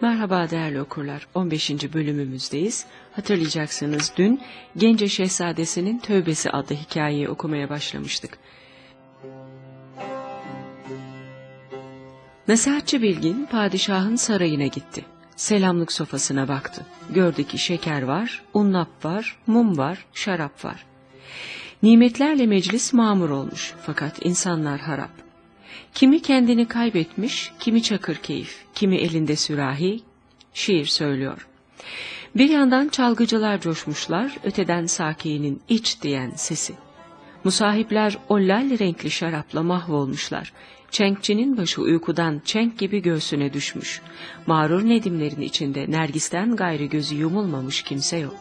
Merhaba değerli okurlar. 15. bölümümüzdeyiz. Hatırlayacaksınız dün Gence Şehzadesi'nin Tövbesi adlı hikayeyi okumaya başlamıştık. Nasihatçı Bilgin padişahın sarayına gitti. Selamlık sofasına baktı. Gördü ki şeker var, unnap var, mum var, şarap var. Nimetlerle meclis mamur olmuş fakat insanlar harap. Kimi kendini kaybetmiş, kimi çakır keyif, kimi elinde sürahi, şiir söylüyor. Bir yandan çalgıcılar coşmuşlar, öteden sakinin iç diyen sesi. Musahipler o lal renkli şarapla mahvolmuşlar. Çenkçinin başı uykudan çenk gibi göğsüne düşmüş. Mağrur nedimlerin içinde Nergis'ten gayrı gözü yumulmamış kimse yok.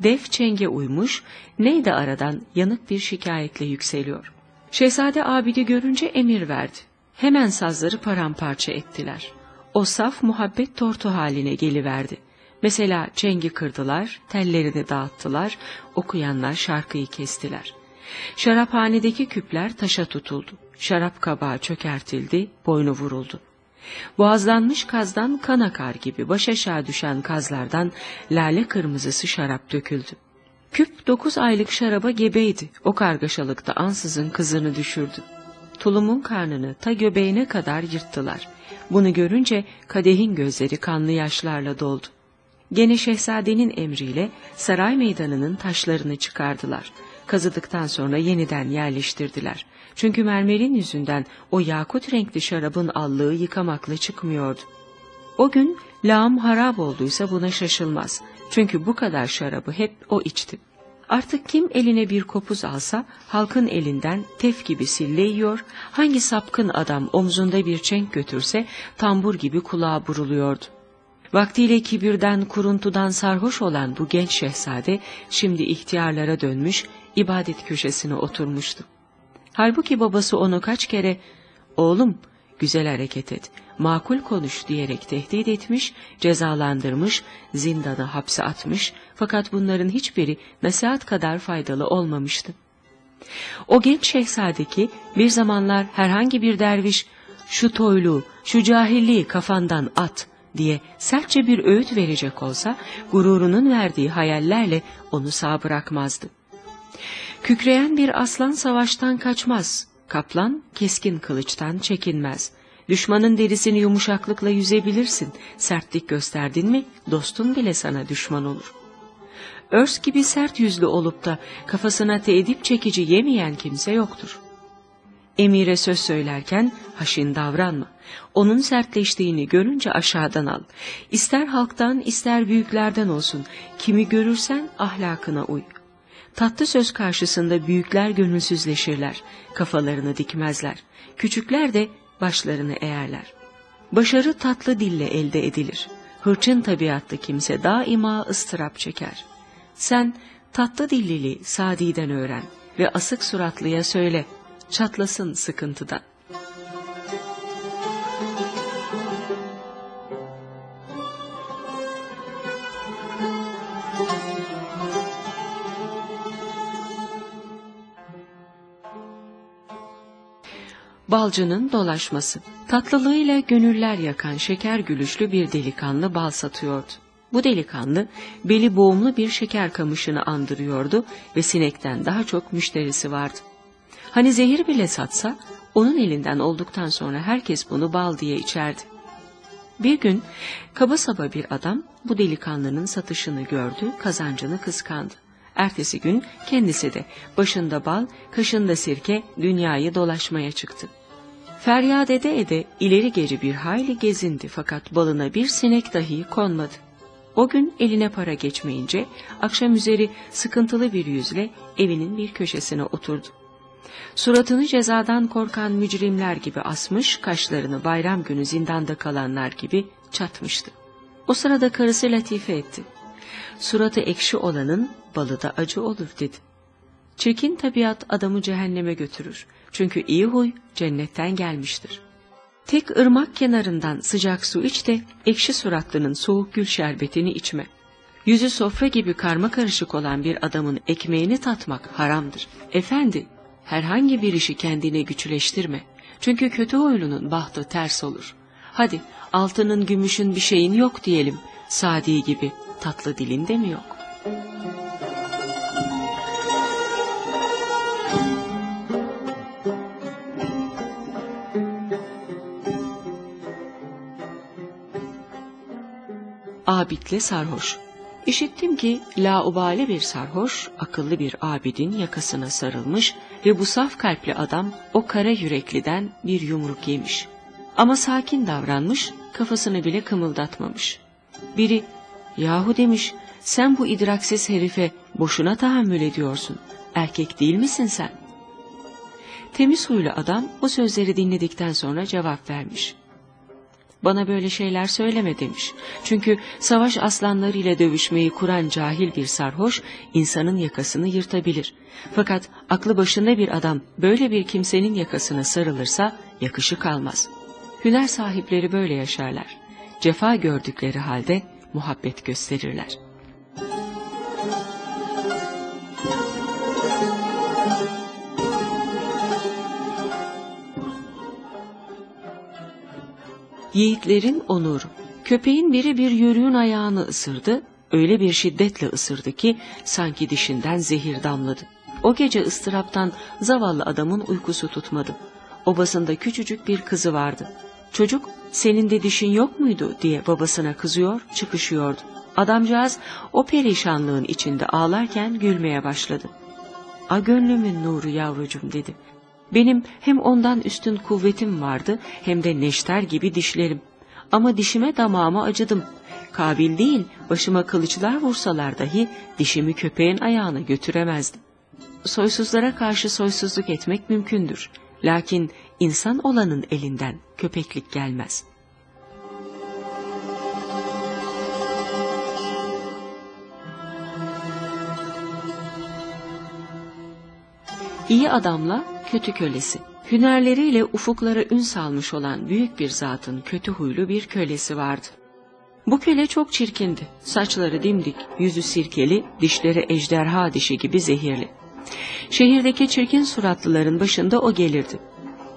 Def çenge uymuş, neydi aradan yanık bir şikayetle yükseliyor. Şehzade Abid'i görünce emir verdi. Hemen sazları paramparça ettiler. O saf muhabbet tortu haline geliverdi. Mesela çengi kırdılar, tellerini dağıttılar, okuyanlar şarkıyı kestiler. Şaraphanedeki küpler taşa tutuldu. Şarap kabağı çökertildi, boynu vuruldu. Boğazlanmış kazdan kan akar gibi baş aşağı düşen kazlardan lale kırmızısı şarap döküldü. Küp dokuz aylık şaraba gebeydi. O kargaşalıkta ansızın kızını düşürdü. Tulumun karnını ta göbeğine kadar yırttılar. Bunu görünce kadehin gözleri kanlı yaşlarla doldu. Gene şehzadenin emriyle saray meydanının taşlarını çıkardılar. Kazıdıktan sonra yeniden yerleştirdiler. Çünkü mermerin yüzünden o yakut renkli şarabın allığı yıkamakla çıkmıyordu. O gün lağım harap olduysa buna şaşılmaz. Çünkü bu kadar şarabı hep o içti. Artık kim eline bir kopuz alsa halkın elinden tef gibi sille hangi sapkın adam omzunda bir çenk götürse tambur gibi kulağa buruluyordu. Vaktiyle kibirden, kuruntudan sarhoş olan bu genç şehzade şimdi ihtiyarlara dönmüş, ibadet köşesine oturmuştu. Halbuki babası onu kaç kere, oğlum güzel hareket et, makul konuş diyerek tehdit etmiş, cezalandırmış, zindana hapse atmış fakat bunların hiçbiri nasihat kadar faydalı olmamıştı. O genç şehzade ki bir zamanlar herhangi bir derviş şu toyluğu, şu cahilliği kafandan at diye sertçe bir öğüt verecek olsa gururunun verdiği hayallerle onu sağ bırakmazdı. Kükreyen bir aslan savaştan kaçmaz, kaplan keskin kılıçtan çekinmez. Düşmanın derisini yumuşaklıkla yüzebilirsin, sertlik gösterdin mi dostun bile sana düşman olur. Örs gibi sert yüzlü olup da kafasına teedip çekici yemeyen kimse yoktur. Emire söz söylerken haşin davranma. Onun sertleştiğini görünce aşağıdan al. İster halktan ister büyüklerden olsun. Kimi görürsen ahlakına uy. Tatlı söz karşısında büyükler gönülsüzleşirler. Kafalarını dikmezler. Küçükler de başlarını eğerler. Başarı tatlı dille elde edilir. Hırçın tabiatlı kimse daima ıstırap çeker. Sen tatlı dillili Sadi'den öğren ve asık suratlıya söyle, çatlasın sıkıntıdan. Balcının dolaşması. Tatlılığıyla gönüller yakan şeker gülüşlü bir delikanlı bal satıyordu. Bu delikanlı beli boğumlu bir şeker kamışını andırıyordu ve sinekten daha çok müşterisi vardı. Hani zehir bile satsa onun elinden olduktan sonra herkes bunu bal diye içerdi. Bir gün kaba saba bir adam bu delikanlının satışını gördü, kazancını kıskandı. Ertesi gün kendisi de başında bal, kaşında sirke dünyayı dolaşmaya çıktı. Feryat ede ede ileri geri bir hayli gezindi fakat balına bir sinek dahi konmadı. O gün eline para geçmeyince akşam üzeri sıkıntılı bir yüzle evinin bir köşesine oturdu. Suratını cezadan korkan mücrimler gibi asmış, kaşlarını bayram günü zindanda kalanlar gibi çatmıştı. O sırada karısı latife etti. Suratı ekşi olanın balı da acı olur dedi. Çirkin tabiat adamı cehenneme götürür. Çünkü iyi huy cennetten gelmiştir. Tek ırmak kenarından sıcak su iç de ekşi suratlının soğuk gül şerbetini içme. Yüzü sofra gibi karma karışık olan bir adamın ekmeğini tatmak haramdır. Efendi, herhangi bir işi kendine güçleştirme. Çünkü kötü huylunun bahtı ters olur. Hadi altının gümüşün bir şeyin yok diyelim. Sadi gibi tatlı dilinde mi yok? Abidle sarhoş. İşittim ki laubali bir sarhoş, akıllı bir abidin yakasına sarılmış ve bu saf kalpli adam o kara yürekliden bir yumruk yemiş. Ama sakin davranmış, kafasını bile kımıldatmamış. Biri, yahu demiş, sen bu idraksiz herife boşuna tahammül ediyorsun. Erkek değil misin sen? Temiz huylu adam o sözleri dinledikten sonra cevap vermiş. Bana böyle şeyler söyleme demiş. Çünkü savaş aslanlarıyla dövüşmeyi kuran cahil bir sarhoş insanın yakasını yırtabilir. Fakat aklı başında bir adam böyle bir kimsenin yakasına sarılırsa yakışı kalmaz. Hüner sahipleri böyle yaşarlar. Cefa gördükleri halde muhabbet gösterirler. Yiğitlerin onuru. Köpeğin biri bir yörüğün ayağını ısırdı, öyle bir şiddetle ısırdı ki sanki dişinden zehir damladı. O gece ıstıraptan zavallı adamın uykusu tutmadı. Obasında küçücük bir kızı vardı. Çocuk senin de dişin yok muydu diye babasına kızıyor, çıkışıyordu. Adamcağız o perişanlığın içinde ağlarken gülmeye başladı. A gönlümün nuru yavrucum dedi. Benim hem ondan üstün kuvvetim vardı hem de neşter gibi dişlerim. Ama dişime damağıma acıdım. Kabil değil başıma kılıçlar vursalar dahi dişimi köpeğin ayağına götüremezdim. Soysuzlara karşı soysuzluk etmek mümkündür. Lakin insan olanın elinden köpeklik gelmez. İyi adamla kötü kölesi. Hünerleriyle ufuklara ün salmış olan büyük bir zatın kötü huylu bir kölesi vardı. Bu köle çok çirkindi. Saçları dimdik, yüzü sirkeli, dişleri ejderha dişi gibi zehirli. Şehirdeki çirkin suratlıların başında o gelirdi.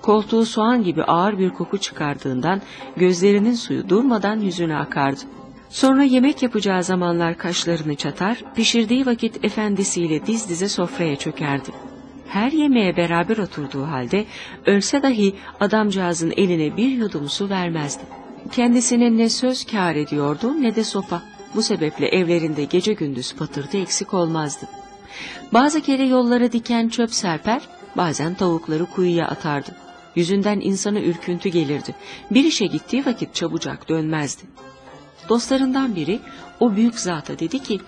Koltuğu soğan gibi ağır bir koku çıkardığından gözlerinin suyu durmadan yüzüne akardı. Sonra yemek yapacağı zamanlar kaşlarını çatar, pişirdiği vakit efendisiyle diz dize sofraya çökerdi. Her yemeğe beraber oturduğu halde ölse dahi adamcağızın eline bir yudum su vermezdi. Kendisine ne söz kâr ediyordu ne de sopa. Bu sebeple evlerinde gece gündüz patırtı eksik olmazdı. Bazı kere yollara diken çöp serper, bazen tavukları kuyuya atardı. Yüzünden insana ürküntü gelirdi. Bir işe gittiği vakit çabucak dönmezdi. Dostlarından biri o büyük zata dedi ki,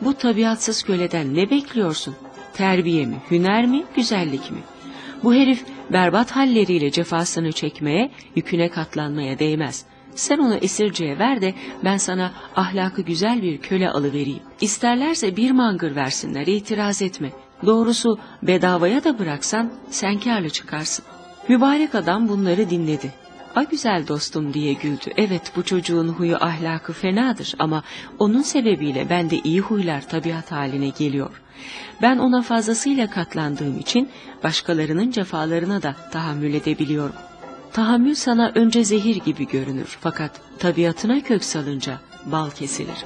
bu tabiatsız köleden ne bekliyorsun? Terbiye mi, hüner mi, güzellik mi? Bu herif berbat halleriyle cefasını çekmeye, yüküne katlanmaya değmez. Sen onu esirciye ver de ben sana ahlakı güzel bir köle alıvereyim. İsterlerse bir mangır versinler, itiraz etme. Doğrusu bedavaya da bıraksan sen kârlı çıkarsın. Mübarek adam bunları dinledi. A güzel dostum diye güldü. Evet bu çocuğun huyu ahlakı fenadır ama onun sebebiyle bende iyi huylar tabiat haline geliyor. Ben ona fazlasıyla katlandığım için başkalarının cefalarına da tahammül edebiliyorum. Tahammül sana önce zehir gibi görünür fakat tabiatına kök salınca bal kesilir.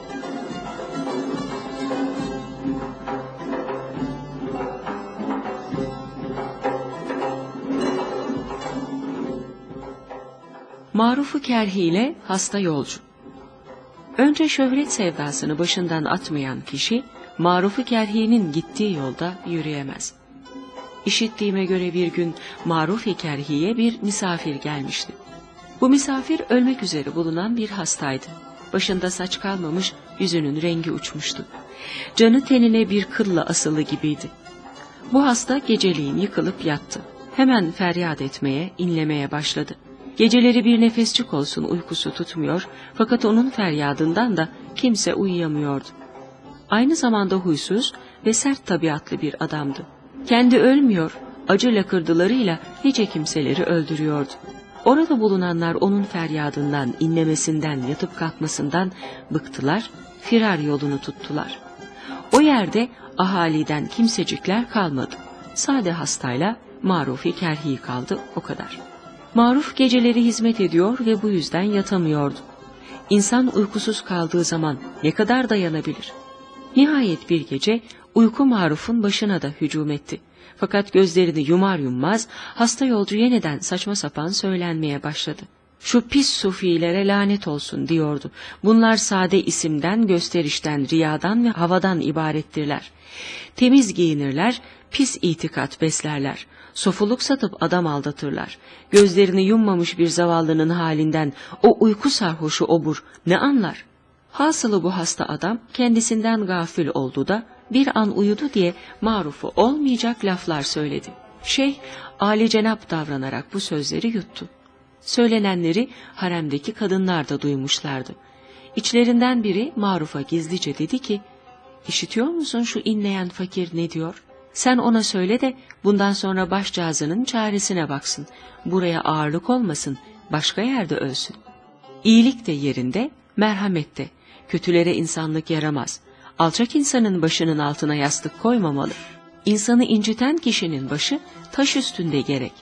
Marufu Kerhi ile hasta yolcu. Önce şöhret sevdasını başından atmayan kişi, Marufu Kerhi'nin gittiği yolda yürüyemez. İşittiğime göre bir gün Maruf-i Kerhi'ye bir misafir gelmişti. Bu misafir ölmek üzere bulunan bir hastaydı. Başında saç kalmamış, yüzünün rengi uçmuştu. Canı tenine bir kılla asılı gibiydi. Bu hasta geceliğin yıkılıp yattı. Hemen feryat etmeye, inlemeye başladı. Geceleri bir nefesçik olsun uykusu tutmuyor fakat onun feryadından da kimse uyuyamıyordu. Aynı zamanda huysuz ve sert tabiatlı bir adamdı. Kendi ölmüyor, acı lakırdılarıyla nice kimseleri öldürüyordu. Orada bulunanlar onun feryadından, inlemesinden, yatıp kalkmasından bıktılar, firar yolunu tuttular. O yerde ahaliden kimsecikler kalmadı. Sade hastayla marufi kerhi kaldı o kadar.'' Maruf geceleri hizmet ediyor ve bu yüzden yatamıyordu. İnsan uykusuz kaldığı zaman ne kadar dayanabilir? Nihayet bir gece uyku Maruf'un başına da hücum etti. Fakat gözlerini yumar yummaz hasta yolcu yeniden saçma sapan söylenmeye başladı. Şu pis sufilere lanet olsun diyordu. Bunlar sade isimden, gösterişten, riyadan ve havadan ibarettirler. Temiz giyinirler, pis itikat beslerler. Sofuluk satıp adam aldatırlar. Gözlerini yummamış bir zavallının halinden o uyku sarhoşu obur ne anlar? Hasılı bu hasta adam kendisinden gafil oldu da bir an uyudu diye marufu olmayacak laflar söyledi. Şeyh âli cenap davranarak bu sözleri yuttu. Söylenenleri haremdeki kadınlar da duymuşlardı. İçlerinden biri Maruf'a gizlice dedi ki, İşitiyor musun şu inleyen fakir ne diyor? Sen ona söyle de bundan sonra başcağızının çaresine baksın. Buraya ağırlık olmasın, başka yerde ölsün. İyilik de yerinde, merhamet de. Kötülere insanlık yaramaz. Alçak insanın başının altına yastık koymamalı. İnsanı inciten kişinin başı taş üstünde gerek.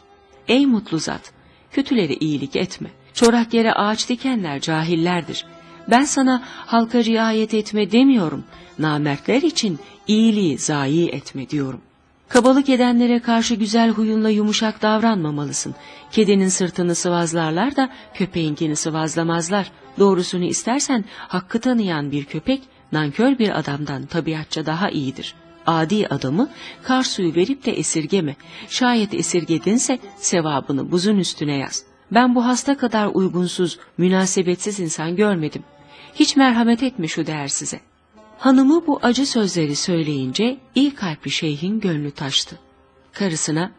Ey mutlu zat, kötülere iyilik etme. Çorak yere ağaç dikenler cahillerdir. Ben sana halka riayet etme demiyorum. Namertler için iyiliği zayi etme diyorum. Kabalık edenlere karşı güzel huyunla yumuşak davranmamalısın. Kedinin sırtını sıvazlarlar da köpeğinkini sıvazlamazlar. Doğrusunu istersen hakkı tanıyan bir köpek nankör bir adamdan tabiatça daha iyidir. Adi adamı kar suyu verip de esirgeme. Şayet esirgedinse sevabını buzun üstüne yaz. Ben bu hasta kadar uygunsuz, münasebetsiz insan görmedim. Hiç merhamet etme şu değersize. Hanımı bu acı sözleri söyleyince iyi kalpli şeyhin gönlü taştı. Karısına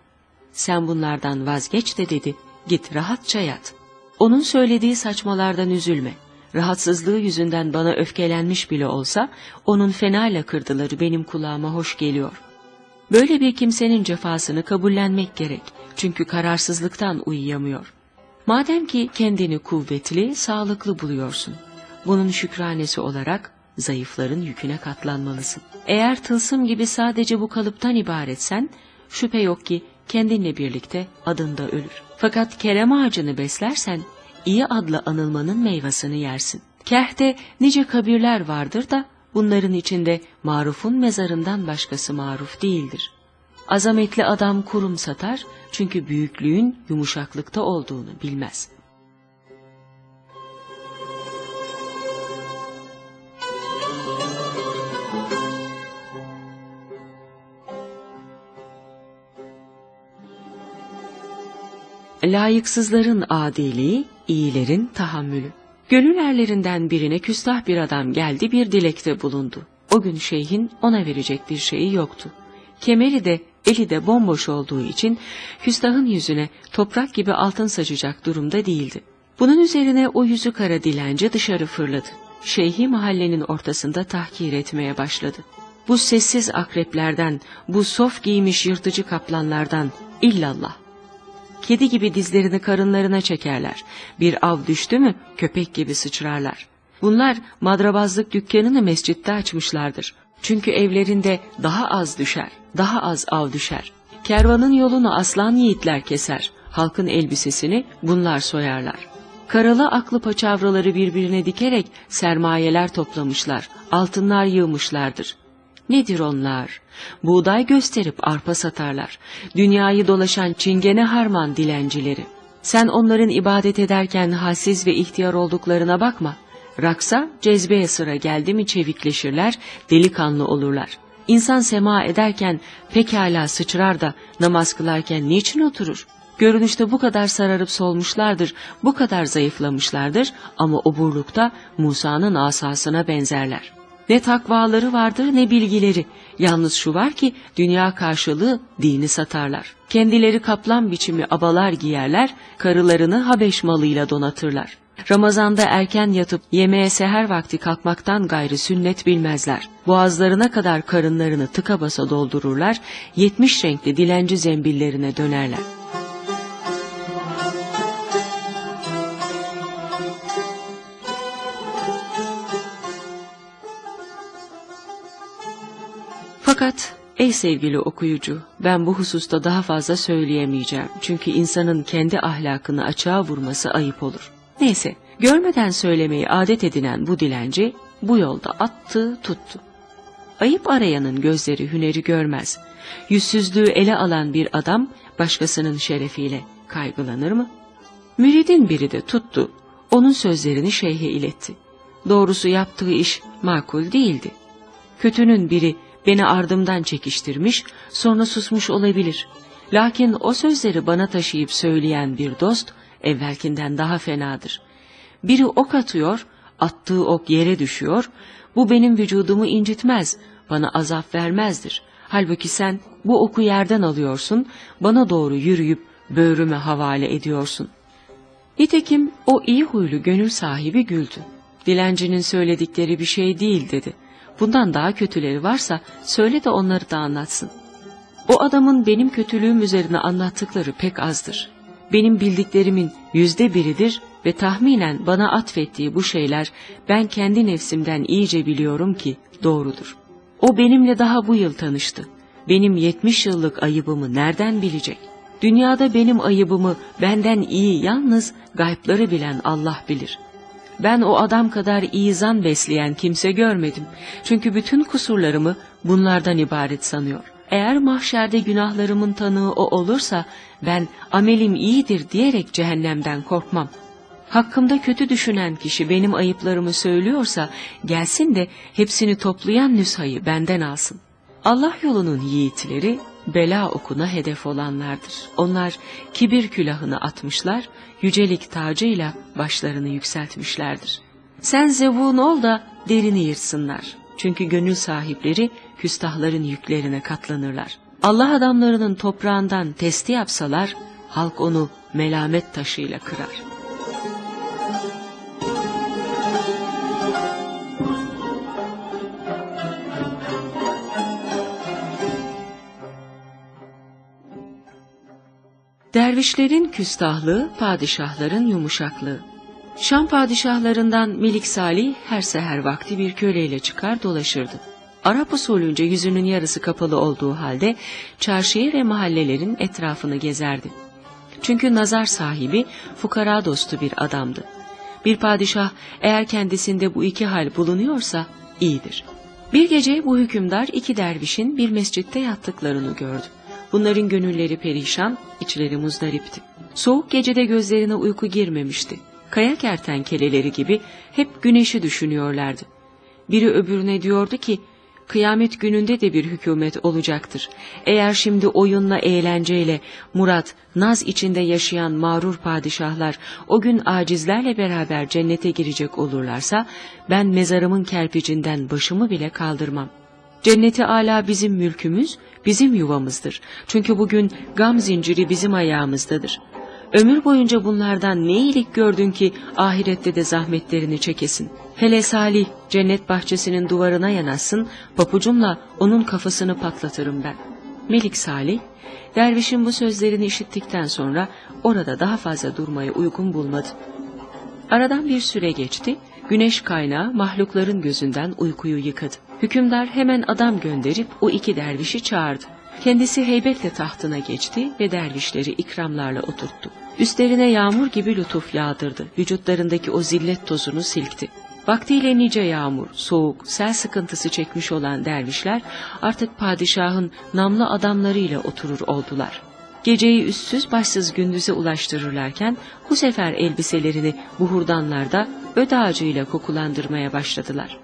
sen bunlardan vazgeç de dedi git rahatça yat. Onun söylediği saçmalardan üzülme. Rahatsızlığı yüzünden bana öfkelenmiş bile olsa onun fena lakırdıları benim kulağıma hoş geliyor. Böyle bir kimsenin cefasını kabullenmek gerek çünkü kararsızlıktan uyuyamıyor. Madem ki kendini kuvvetli, sağlıklı buluyorsun, bunun şükranesi olarak zayıfların yüküne katlanmalısın. Eğer tılsım gibi sadece bu kalıptan ibaretsen, şüphe yok ki kendinle birlikte adında ölür. Fakat kerem ağacını beslersen, iyi adla anılmanın meyvasını yersin. Kehte nice kabirler vardır da, bunların içinde marufun mezarından başkası maruf değildir. Azametli adam kurum satar, çünkü büyüklüğün yumuşaklıkta olduğunu bilmez.'' Layıksızların adiliği, iyilerin tahammülü. Gönül erlerinden birine küstah bir adam geldi bir dilekte bulundu. O gün şeyhin ona verecek bir şeyi yoktu. Kemeri de eli de bomboş olduğu için küstahın yüzüne toprak gibi altın saçacak durumda değildi. Bunun üzerine o yüzü kara dilenci dışarı fırladı. Şeyhi mahallenin ortasında tahkir etmeye başladı. Bu sessiz akreplerden, bu sof giymiş yırtıcı kaplanlardan illallah Kedi gibi dizlerini karınlarına çekerler. Bir av düştü mü köpek gibi sıçrarlar. Bunlar madrabazlık dükkanını mescitte açmışlardır. Çünkü evlerinde daha az düşer, daha az av düşer. Kervanın yolunu aslan yiğitler keser. Halkın elbisesini bunlar soyarlar. Karalı aklı paçavraları birbirine dikerek sermayeler toplamışlar, altınlar yığmışlardır. Nedir onlar? Buğday gösterip arpa satarlar. Dünyayı dolaşan çingene harman dilencileri. Sen onların ibadet ederken halsiz ve ihtiyar olduklarına bakma. Raksa, cezbeye sıra geldi mi çevikleşirler, delikanlı olurlar. İnsan sema ederken pekala sıçrar da namaz kılarken niçin oturur? Görünüşte bu kadar sararıp solmuşlardır, bu kadar zayıflamışlardır ama oburlukta Musa'nın asasına benzerler.'' Ne takvaları vardır ne bilgileri. Yalnız şu var ki dünya karşılığı dini satarlar. Kendileri kaplan biçimi abalar giyerler, karılarını Habeş malıyla donatırlar. Ramazanda erken yatıp yemeğe seher vakti kalkmaktan gayrı sünnet bilmezler. Boğazlarına kadar karınlarını tıka basa doldururlar, yetmiş renkli dilenci zembillerine dönerler. Fakat Ey sevgili okuyucu, ben bu hususta daha fazla söyleyemeyeceğim. Çünkü insanın kendi ahlakını açığa vurması ayıp olur. Neyse, görmeden söylemeyi adet edinen bu dilenci, bu yolda attı, tuttu. Ayıp arayanın gözleri hüneri görmez. Yüzsüzlüğü ele alan bir adam, başkasının şerefiyle kaygılanır mı? Müridin biri de tuttu, onun sözlerini şeyhe iletti. Doğrusu yaptığı iş makul değildi. Kötünün biri beni ardımdan çekiştirmiş, sonra susmuş olabilir. Lakin o sözleri bana taşıyıp söyleyen bir dost, evvelkinden daha fenadır. Biri ok atıyor, attığı ok yere düşüyor, bu benim vücudumu incitmez, bana azap vermezdir. Halbuki sen bu oku yerden alıyorsun, bana doğru yürüyüp böğrüme havale ediyorsun. Nitekim o iyi huylu gönül sahibi güldü. Dilencinin söyledikleri bir şey değil dedi. Bundan daha kötüleri varsa söyle de onları da anlatsın. O adamın benim kötülüğüm üzerine anlattıkları pek azdır. Benim bildiklerimin yüzde biridir ve tahminen bana atfettiği bu şeyler ben kendi nefsimden iyice biliyorum ki doğrudur. O benimle daha bu yıl tanıştı. Benim yetmiş yıllık ayıbımı nereden bilecek? Dünyada benim ayıbımı benden iyi yalnız gaypları bilen Allah bilir. Ben o adam kadar iyi zan besleyen kimse görmedim. Çünkü bütün kusurlarımı bunlardan ibaret sanıyor. Eğer mahşerde günahlarımın tanığı o olursa ben amelim iyidir diyerek cehennemden korkmam. Hakkımda kötü düşünen kişi benim ayıplarımı söylüyorsa gelsin de hepsini toplayan nüshayı benden alsın. Allah yolunun yiğitleri bela okuna hedef olanlardır. Onlar kibir külahını atmışlar, yücelik tacıyla başlarını yükseltmişlerdir. Sen zevun ol da derini yırtsınlar. Çünkü gönül sahipleri küstahların yüklerine katlanırlar. Allah adamlarının toprağından testi yapsalar, halk onu melamet taşıyla kırar. Dervişlerin küstahlığı, padişahların yumuşaklığı. Şam padişahlarından Melik Salih her seher vakti bir köleyle çıkar dolaşırdı. Arap usulünce yüzünün yarısı kapalı olduğu halde çarşıyı ve mahallelerin etrafını gezerdi. Çünkü nazar sahibi fukara dostu bir adamdı. Bir padişah eğer kendisinde bu iki hal bulunuyorsa iyidir. Bir gece bu hükümdar iki dervişin bir mescitte yattıklarını gördü. Bunların gönülleri perişan, içleri muzdaripti. Soğuk gecede gözlerine uyku girmemişti. Kaya kertenkeleleri gibi hep güneşi düşünüyorlardı. Biri öbürüne diyordu ki, kıyamet gününde de bir hükümet olacaktır. Eğer şimdi oyunla eğlenceyle, murat, naz içinde yaşayan mağrur padişahlar o gün acizlerle beraber cennete girecek olurlarsa, ben mezarımın kerpicinden başımı bile kaldırmam. Cenneti ala bizim mülkümüz, bizim yuvamızdır. Çünkü bugün gam zinciri bizim ayağımızdadır. Ömür boyunca bunlardan ne iyilik gördün ki ahirette de zahmetlerini çekesin. Hele Salih cennet bahçesinin duvarına yanaşsın, papucumla onun kafasını patlatırım ben. Melik Salih, dervişin bu sözlerini işittikten sonra orada daha fazla durmayı uygun bulmadı. Aradan bir süre geçti, güneş kaynağı mahlukların gözünden uykuyu yıkadı. Hükümdar hemen adam gönderip o iki dervişi çağırdı. Kendisi heybetle tahtına geçti ve dervişleri ikramlarla oturttu. Üstlerine yağmur gibi lütuf yağdırdı. Vücutlarındaki o zillet tozunu silkti. Vaktiyle nice yağmur, soğuk, sel sıkıntısı çekmiş olan dervişler artık padişahın namlı adamlarıyla oturur oldular. Geceyi üstsüz başsız gündüze ulaştırırlarken bu sefer elbiselerini buhurdanlarda öd ağacıyla kokulandırmaya başladılar.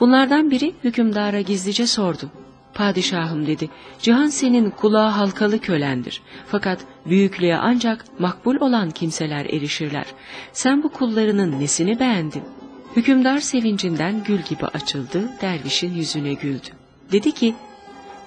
Bunlardan biri hükümdara gizlice sordu. Padişahım dedi, cihan senin kulağı halkalı kölendir. Fakat büyüklüğe ancak makbul olan kimseler erişirler. Sen bu kullarının nesini beğendin? Hükümdar sevincinden gül gibi açıldı, dervişin yüzüne güldü. Dedi ki,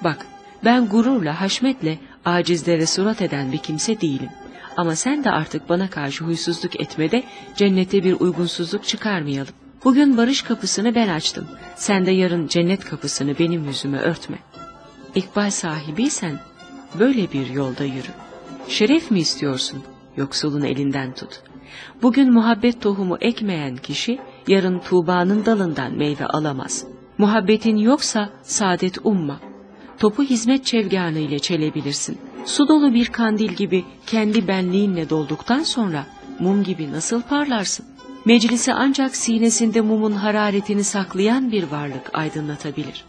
bak ben gururla, haşmetle, acizlere surat eden bir kimse değilim. Ama sen de artık bana karşı huysuzluk etmede cennete bir uygunsuzluk çıkarmayalım. Bugün barış kapısını ben açtım. Sen de yarın cennet kapısını benim yüzüme örtme. İkbal sahibiysen böyle bir yolda yürü. Şeref mi istiyorsun? Yoksulun elinden tut. Bugün muhabbet tohumu ekmeyen kişi yarın Tuğba'nın dalından meyve alamaz. Muhabbetin yoksa saadet umma. topu hizmet çevganı ile çelebilirsin. Su dolu bir kandil gibi kendi benliğinle dolduktan sonra mum gibi nasıl parlarsın? Meclisi ancak sinesinde mumun hararetini saklayan bir varlık aydınlatabilir.